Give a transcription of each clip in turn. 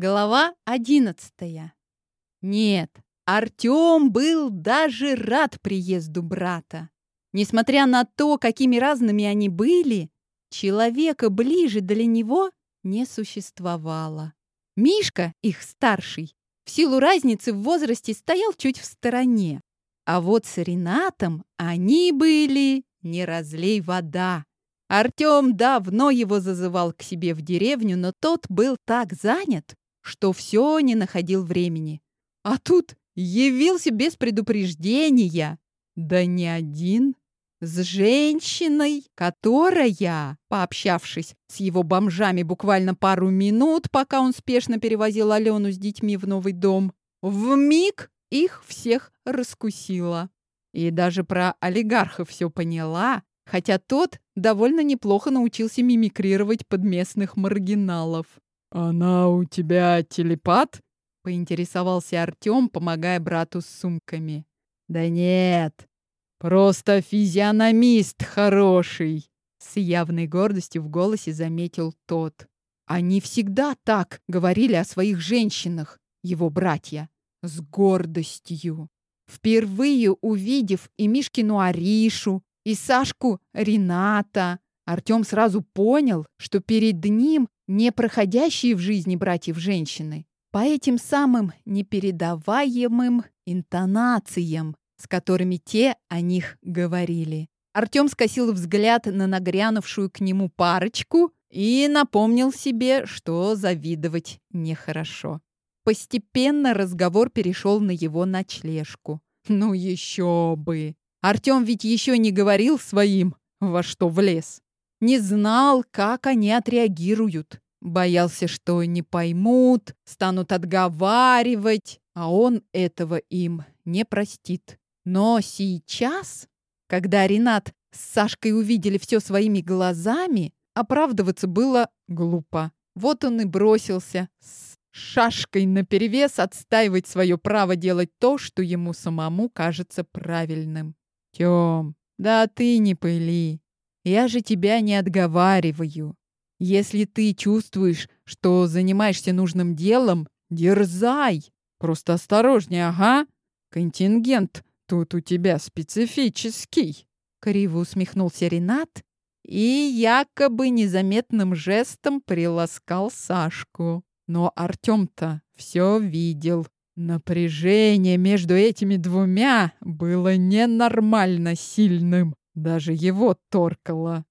Глава одиннадцатая. Нет, Артём был даже рад приезду брата. Несмотря на то, какими разными они были, человека ближе для него не существовало. Мишка, их старший, в силу разницы в возрасте стоял чуть в стороне. А вот с Ренатом они были не разлей вода. Артём давно его зазывал к себе в деревню, но тот был так занят, что все не находил времени. А тут явился без предупреждения. Да не один. С женщиной, которая, пообщавшись с его бомжами буквально пару минут, пока он спешно перевозил Алену с детьми в новый дом, в миг их всех раскусила. И даже про олигарха все поняла, хотя тот довольно неплохо научился мимикрировать под местных маргиналов. «Она у тебя телепат?» — поинтересовался Артём, помогая брату с сумками. «Да нет, просто физиономист хороший!» С явной гордостью в голосе заметил тот. Они всегда так говорили о своих женщинах, его братья, с гордостью. Впервые увидев и Мишкину Аришу, и Сашку Рената, Артём сразу понял, что перед ним не проходящие в жизни братьев женщины, по этим самым непередаваемым интонациям, с которыми те о них говорили. Артём скосил взгляд на нагрянувшую к нему парочку и напомнил себе, что завидовать нехорошо. Постепенно разговор перешел на его ночлежку. Ну еще бы! Артём ведь еще не говорил своим, во что влез. Не знал, как они отреагируют. Боялся, что не поймут, станут отговаривать, а он этого им не простит. Но сейчас, когда Ренат с Сашкой увидели все своими глазами, оправдываться было глупо. Вот он и бросился с шашкой наперевес отстаивать свое право делать то, что ему самому кажется правильным. Тём, да ты не пыли. Я же тебя не отговариваю. Если ты чувствуешь, что занимаешься нужным делом, дерзай. Просто осторожнее, ага. Контингент тут у тебя специфический. Криво усмехнулся Ренат и якобы незаметным жестом приласкал Сашку. Но Артём-то все видел. Напряжение между этими двумя было ненормально сильным. Даже его торкало.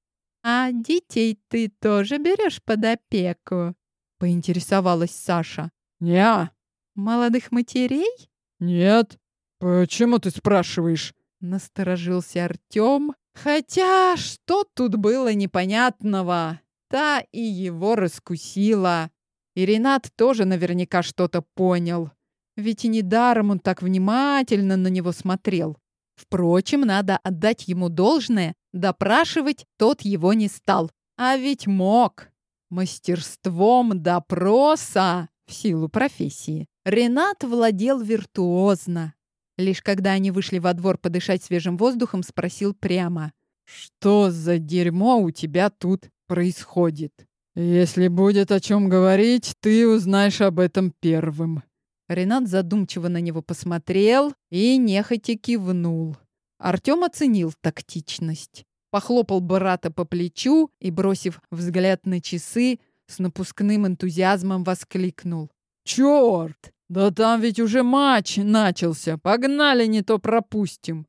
«А детей ты тоже берешь под опеку?» — поинтересовалась Саша. «Не». «Молодых матерей?» «Нет». «Почему ты спрашиваешь?» — насторожился Артем. Хотя что тут было непонятного? Та и его раскусила. И Ренат тоже наверняка что-то понял. Ведь и недаром он так внимательно на него смотрел. Впрочем, надо отдать ему должное, допрашивать тот его не стал. А ведь мог. Мастерством допроса в силу профессии. Ренат владел виртуозно. Лишь когда они вышли во двор подышать свежим воздухом, спросил прямо. «Что за дерьмо у тебя тут происходит?» «Если будет о чем говорить, ты узнаешь об этом первым», Ренат задумчиво на него посмотрел и нехотя кивнул. Артем оценил тактичность. Похлопал брата по плечу и, бросив взгляд на часы, с напускным энтузиазмом воскликнул. «Черт! Да там ведь уже матч начался! Погнали, не то пропустим!»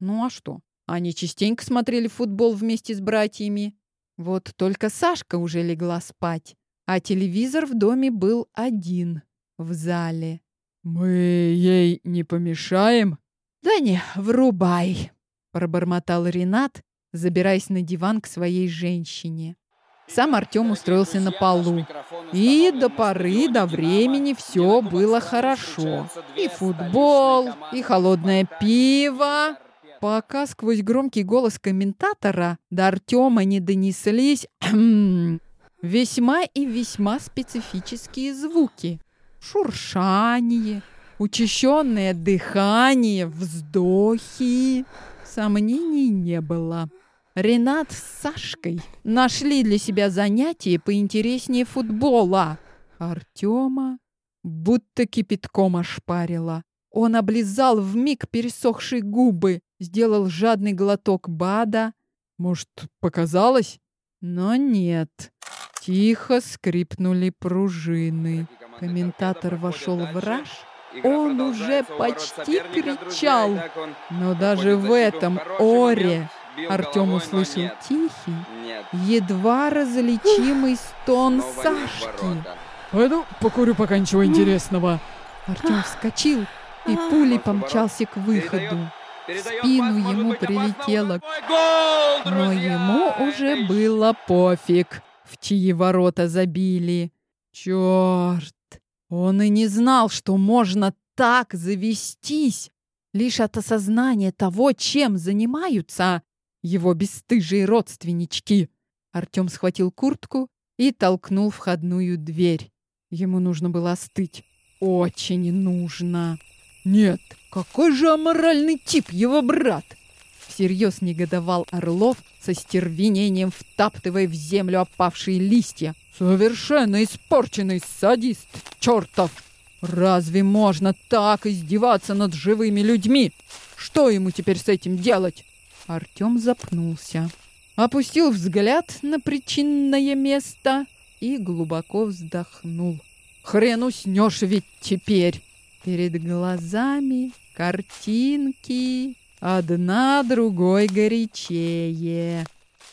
Ну а что? Они частенько смотрели футбол вместе с братьями. Вот только Сашка уже легла спать, а телевизор в доме был один в зале. «Мы ей не помешаем?» «Да не, врубай!» — пробормотал Ренат, забираясь на диван к своей женщине. Сам Артем устроился на полу. И до поры, до времени все было хорошо. И футбол, и холодное пиво. Пока сквозь громкий голос комментатора до Артема не донеслись весьма и весьма специфические звуки шуршание, учащенное дыхание, вздохи. Сомнений не было. Ренат с Сашкой нашли для себя занятие поинтереснее футбола. Артема будто кипятком ошпарило. Он облизал вмиг пересохшие губы, сделал жадный глоток бада. Может, показалось? Но нет. Тихо скрипнули пружины. Комментатор вошел в раж. Он уже почти кричал. Но даже в этом оре Артем услышал тихий, едва различимый стон Сашки. Пойду покурю пока ничего интересного. Артем вскочил и пулей помчался к выходу. В спину ему прилетело, но ему уже было пофиг, в чьи ворота забили. Черт! Он и не знал, что можно так завестись, лишь от осознания того, чем занимаются его бесстыжие родственнички. Артем схватил куртку и толкнул входную дверь. Ему нужно было остыть. Очень нужно. Нет, какой же аморальный тип его брат! Всерьез негодовал Орлов со стервенением, втаптывая в землю опавшие листья. Совершенно испорченный садист чертов! Разве можно так издеваться над живыми людьми? Что ему теперь с этим делать? Артем запнулся, опустил взгляд на причинное место и глубоко вздохнул. Хрен уснешь ведь теперь. Перед глазами картинки, одна другой горячее.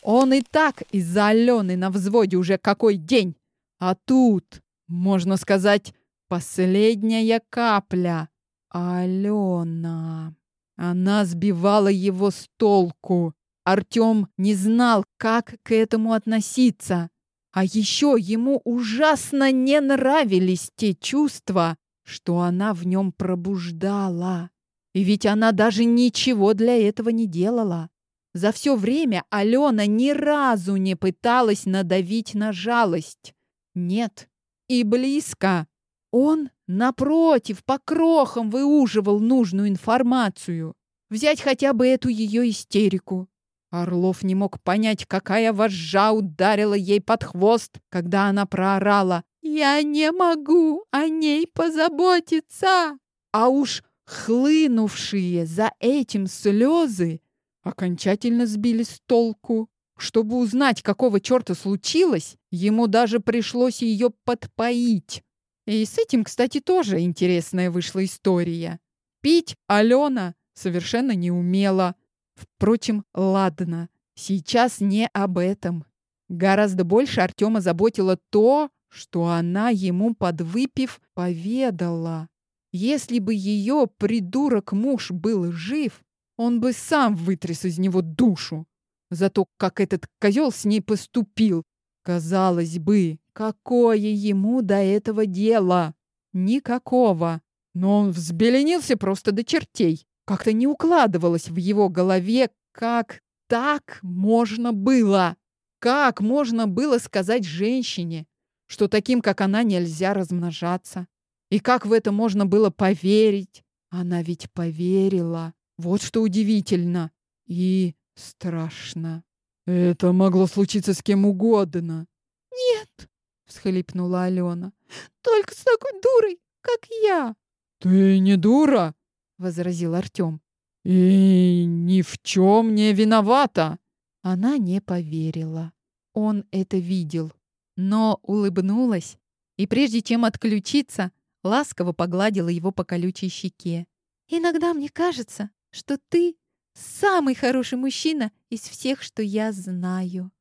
Он и так из-за Алены на взводе уже какой день. А тут, можно сказать, последняя капля. Алена. Она сбивала его с толку. Артем не знал, как к этому относиться. А еще ему ужасно не нравились те чувства, что она в нем пробуждала. И ведь она даже ничего для этого не делала. За все время Алена ни разу не пыталась надавить на жалость. Нет, и близко. Он, напротив, по крохам выуживал нужную информацию. Взять хотя бы эту ее истерику. Орлов не мог понять, какая вожжа ударила ей под хвост, когда она проорала я не могу о ней позаботиться. А уж хлынувшие за этим слезы окончательно сбили с толку. Чтобы узнать, какого черта случилось, ему даже пришлось ее подпоить. И с этим, кстати, тоже интересная вышла история. Пить Алена совершенно не умела. Впрочем, ладно, сейчас не об этом. Гораздо больше Артема заботило то, что она ему, подвыпив, поведала. Если бы ее придурок-муж был жив, он бы сам вытряс из него душу. Зато как этот козел с ней поступил, казалось бы, какое ему до этого дело? Никакого. Но он взбеленился просто до чертей. Как-то не укладывалось в его голове, как так можно было. Как можно было сказать женщине, что таким, как она, нельзя размножаться. И как в это можно было поверить? Она ведь поверила. Вот что удивительно и страшно. Это могло случиться с кем угодно. Нет, всхлипнула Алена. Только с такой дурой, как я. Ты не дура, возразил Артем. И ни в чем не виновата. Она не поверила. Он это видел но улыбнулась и прежде чем отключиться, ласково погладила его по колючей щеке. «Иногда мне кажется, что ты самый хороший мужчина из всех, что я знаю».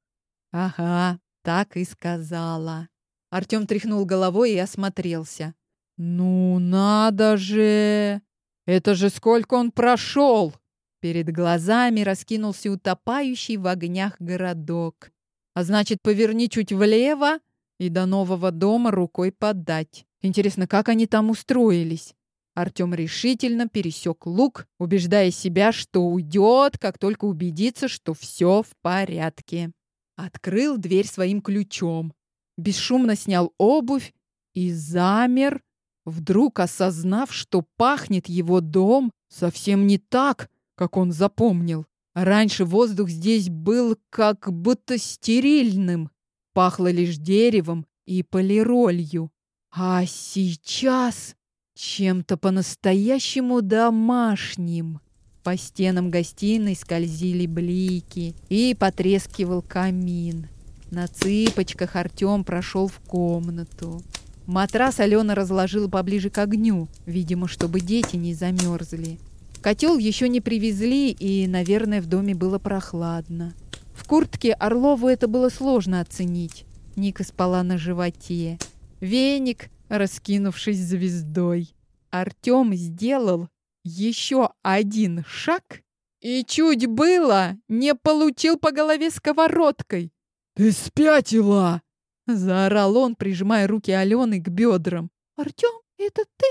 «Ага, так и сказала». Артем тряхнул головой и осмотрелся. «Ну надо же! Это же сколько он прошел!» Перед глазами раскинулся утопающий в огнях городок. А значит, поверни чуть влево и до нового дома рукой подать. Интересно, как они там устроились? Артем решительно пересек луг, убеждая себя, что уйдет, как только убедится, что все в порядке. Открыл дверь своим ключом, бесшумно снял обувь и замер, вдруг осознав, что пахнет его дом совсем не так, как он запомнил. Раньше воздух здесь был как будто стерильным. Пахло лишь деревом и полиролью. А сейчас чем-то по-настоящему домашним. По стенам гостиной скользили блики и потрескивал камин. На цыпочках Артем прошел в комнату. Матрас Алена разложила поближе к огню, видимо, чтобы дети не замерзли. Котел еще не привезли, и, наверное, в доме было прохладно. В куртке Орлову это было сложно оценить. Ника спала на животе. Веник, раскинувшись звездой. Артем сделал еще один шаг и чуть было не получил по голове сковородкой. «Ты спятила!» — заорал он, прижимая руки Алены к бедрам. «Артем, это ты?»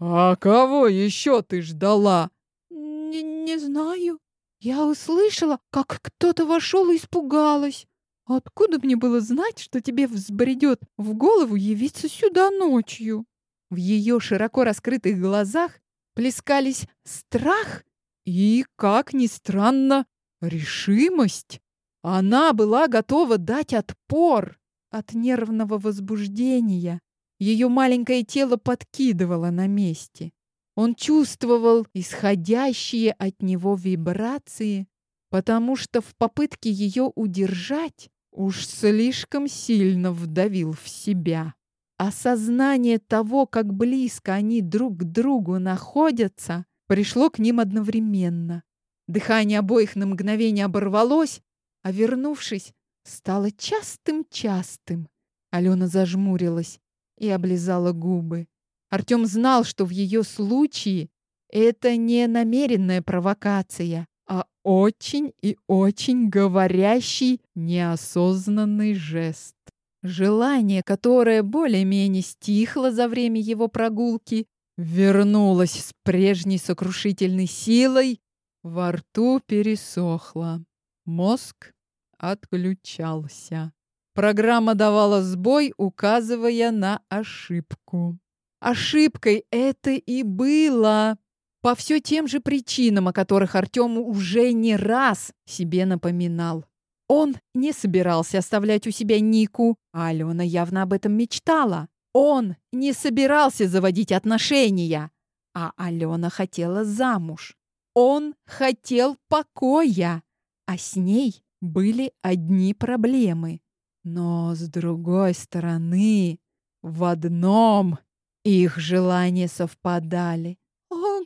«А кого еще ты ждала?» «Не, не знаю. Я услышала, как кто-то вошел и испугалась. Откуда мне было знать, что тебе взбредет в голову явиться сюда ночью?» В ее широко раскрытых глазах плескались страх и, как ни странно, решимость. Она была готова дать отпор от нервного возбуждения. Ее маленькое тело подкидывало на месте. Он чувствовал исходящие от него вибрации, потому что в попытке ее удержать уж слишком сильно вдавил в себя. Осознание того, как близко они друг к другу находятся, пришло к ним одновременно. Дыхание обоих на мгновение оборвалось, а вернувшись, стало частым-частым. Алена зажмурилась и облизала губы. Артем знал, что в ее случае это не намеренная провокация, а очень и очень говорящий неосознанный жест. Желание, которое более-менее стихло за время его прогулки, вернулось с прежней сокрушительной силой, во рту пересохло. Мозг отключался. Программа давала сбой, указывая на ошибку. Ошибкой это и было. По все тем же причинам, о которых Артем уже не раз себе напоминал. Он не собирался оставлять у себя Нику, а Алена явно об этом мечтала. Он не собирался заводить отношения, а Алена хотела замуж. Он хотел покоя, а с ней были одни проблемы. Но, с другой стороны, в одном их желания совпадали.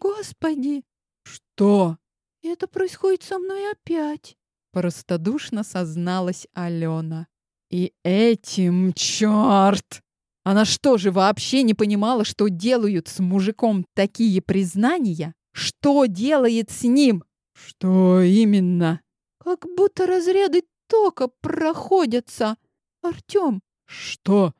«О, Господи!» «Что?» «Это происходит со мной опять!» Простодушно созналась Алена. И этим, черт! Она что же, вообще не понимала, что делают с мужиком такие признания? Что делает с ним? Что именно? Как будто разряды тока проходятся. Артем. Что?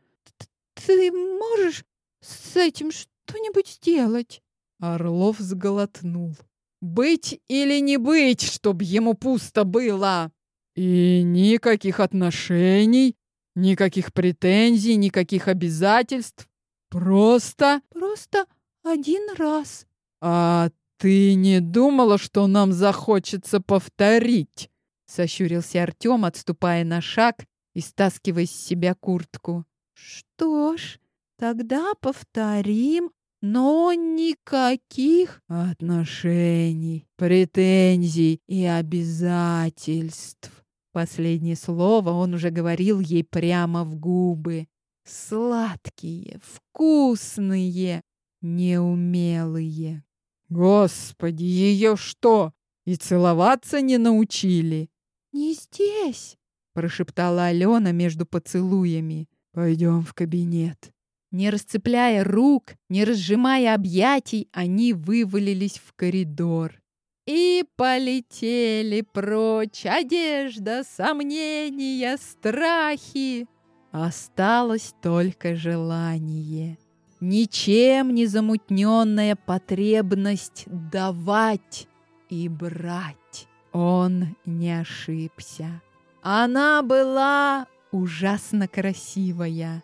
Ты можешь с этим что-нибудь сделать? Орлов сглотнул. Быть или не быть, чтоб ему пусто было. И никаких отношений, никаких претензий, никаких обязательств. Просто... Просто один раз. А ты не думала, что нам захочется повторить? Сощурился Артем, отступая на шаг и стаскивая с себя куртку. Что ж, тогда повторим но никаких отношений, претензий и обязательств. Последнее слово он уже говорил ей прямо в губы. Сладкие, вкусные, неумелые. Господи, ее что, и целоваться не научили? Не здесь, прошептала Алена между поцелуями. Пойдем в кабинет. Не расцепляя рук, не разжимая объятий, они вывалились в коридор. И полетели прочь одежда, сомнения, страхи. Осталось только желание. Ничем не замутненная потребность давать и брать. Он не ошибся. Она была ужасно красивая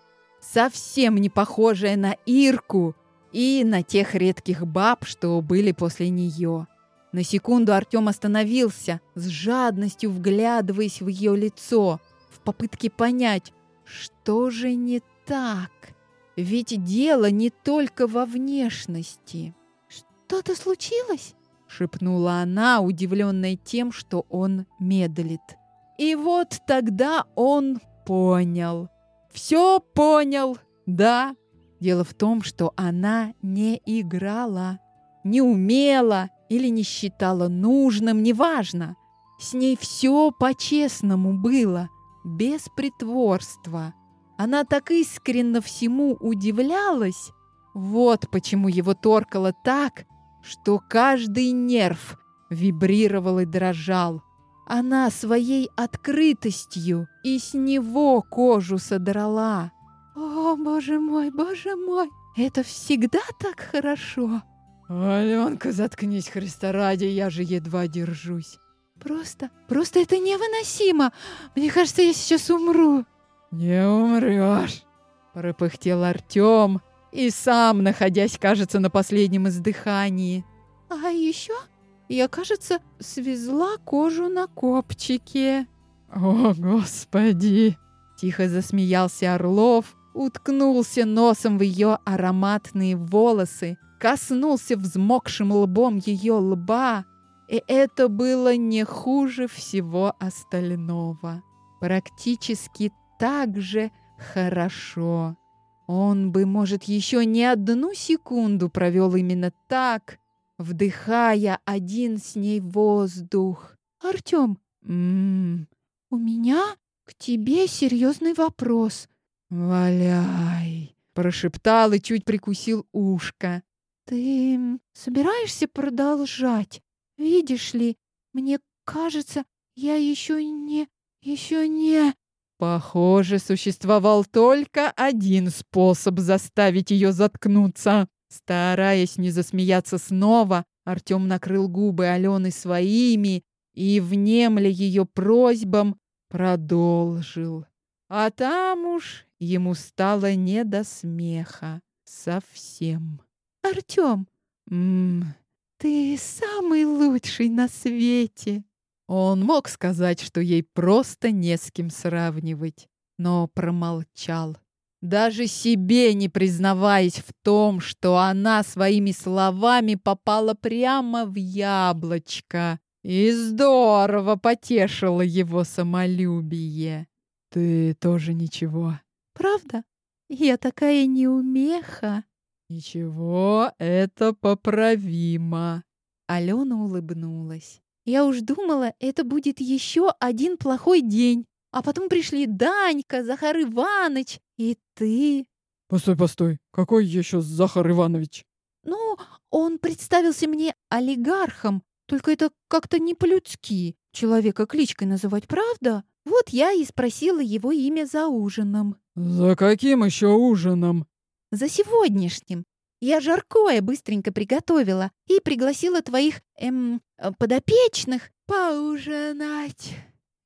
совсем не похожая на Ирку и на тех редких баб, что были после нее. На секунду Артем остановился, с жадностью вглядываясь в ее лицо, в попытке понять, что же не так. Ведь дело не только во внешности. «Что-то случилось?» — шепнула она, удивленная тем, что он медлит. И вот тогда он понял. Все понял, да. Дело в том, что она не играла, не умела или не считала нужным, неважно. С ней все по-честному было, без притворства. Она так искренне всему удивлялась. Вот почему его торкало так, что каждый нерв вибрировал и дрожал. Она своей открытостью и с него кожу содрала. О, боже мой, боже мой, это всегда так хорошо. Аленка, заткнись, Христа ради, я же едва держусь. Просто, просто это невыносимо. Мне кажется, я сейчас умру. Не умрешь, пропыхтел Артем и сам, находясь, кажется, на последнем издыхании. А еще я, кажется, свезла кожу на копчике. О, господи! Тихо засмеялся Орлов, уткнулся носом в ее ароматные волосы, коснулся взмокшим лбом ее лба, и это было не хуже всего остального. Практически так же хорошо. Он бы, может, еще не одну секунду провел именно так, вдыхая один с ней воздух. «Артем, м-м, у меня к тебе серьезный вопрос». «Валяй!» — прошептал и чуть прикусил ушко. «Ты собираешься продолжать? Видишь ли, мне кажется, я еще не... еще не...» Похоже, существовал только один способ заставить ее заткнуться. Стараясь не засмеяться снова, Артем накрыл губы Алены своими и, внемля ее просьбам, продолжил. А там уж ему стало не до смеха. Совсем. «Артем, ты самый лучший на свете!» Он мог сказать, что ей просто не с кем сравнивать, но промолчал. Даже себе не признаваясь в том, что она своими словами попала прямо в яблочко и здорово потешила его самолюбие. Ты тоже ничего. Правда? Я такая неумеха. Ничего, это поправимо. Алена улыбнулась. Я уж думала, это будет еще один плохой день. А потом пришли Данька, Захар Иванович и ты. Постой, постой. Какой еще Захар Иванович? Ну, он представился мне олигархом. Только это как-то не по-людски. Человека кличкой называть, правда? Вот я и спросила его имя за ужином. За каким еще ужином? За сегодняшним. Я жаркое быстренько приготовила и пригласила твоих, эм, подопечных поужинать.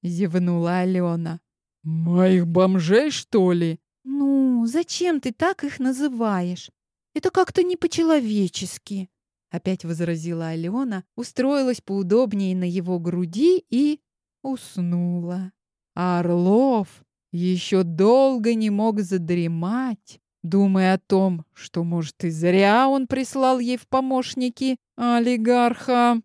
Зевнула Алена. Моих бомжей, что ли? Ну, зачем ты так их называешь? Это как-то не по-человечески. Опять возразила Алена, устроилась поудобнее на его груди и уснула. А Орлов еще долго не мог задремать, думая о том, что, может, и зря он прислал ей в помощники олигарха.